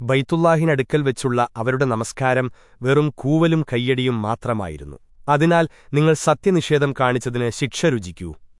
ബൈത്തുല്ലാഹിനടുക്കൽ വെച്ചുള്ള അവരുടെ നമസ്കാരം വെറും കൂവലും കയ്യടിയും മാത്രമായിരുന്നു. അതിനാൽ നിങ്ങൾ സത്യനിഷേധം കാണിച്ചതിന് ശിക്ഷ രുചിക്കൂ.